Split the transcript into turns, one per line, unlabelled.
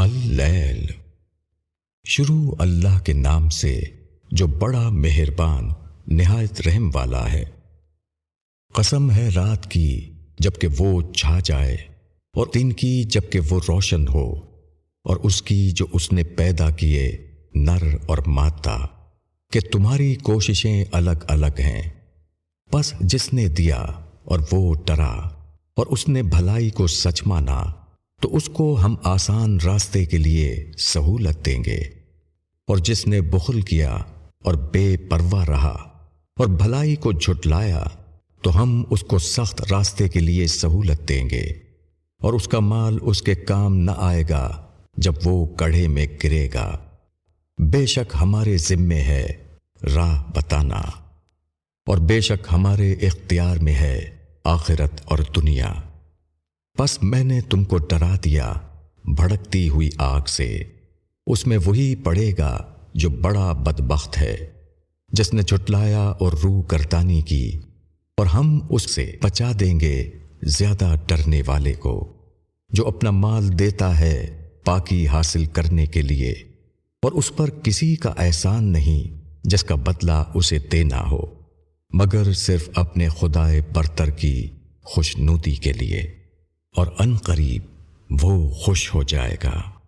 اللیل۔ شروع اللہ کے نام سے جو بڑا مہربان، نہایت رحم والا ہے۔ قسم ہے رات کی جبکہ وہ چھا جائے اور دن کی جبکہ وہ روشن ہو اور اس کی جو اس نے پیدا کیے، نر اور مادہ، کہ تمہاری کوششیں الگ الگ ہیں۔ بس جس نے دیا اور وہ ڈرا اور اس نے بھلائی کو سچ مانا تو اس کو ہم آسان راستے کے لیے سہولت دیں گے۔ اور جس نے بخل کیا اور بے پرواہ رہا اور بھلائی کو جھٹلایا، تو ہم اس کو سخت راستے کے لیے سہولت دیں گے۔ اور اس کا مال اس کے کام نہ آئے گا جب وہ کڑھے میں گرے گا۔ بے شک ہمارے ذمے ہے راہ بتانا۔ اور بے شک ہمارے اختیار میں ہے آخرت اور دنیا۔ بس میں نے تم کو ڈرا دیا، بھڑکتی ہوئی آگ سے۔ اس میں وہی پڑے گا جو بڑا بدبخت ہے، جس نے چٹلایا اور روح گردانی کی۔ اور ہم اس سے بچا دیں گے زیادہ ڈرنے والے کو، جو اپنا مال دیتا ہے پاکی حاصل کرنے کے لیے۔ اور اس پر کسی کا احسان نہیں جس کا بدلہ اسے دینا ہو، مگر صرف اپنے خدائے برتر کی خوش نوتی کے لیے۔ اور ان قریب وہ خوش ہو جائے گا۔